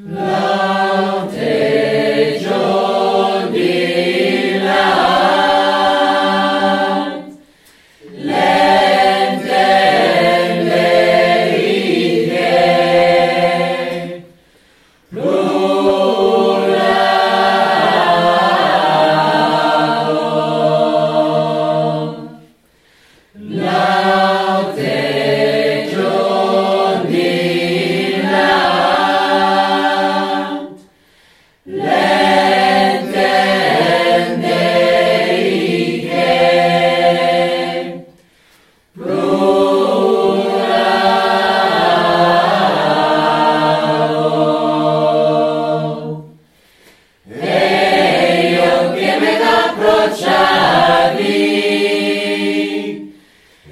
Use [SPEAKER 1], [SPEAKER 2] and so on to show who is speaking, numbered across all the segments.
[SPEAKER 1] Love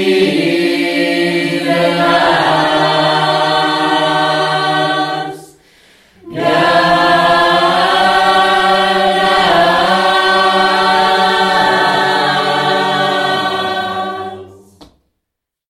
[SPEAKER 1] me.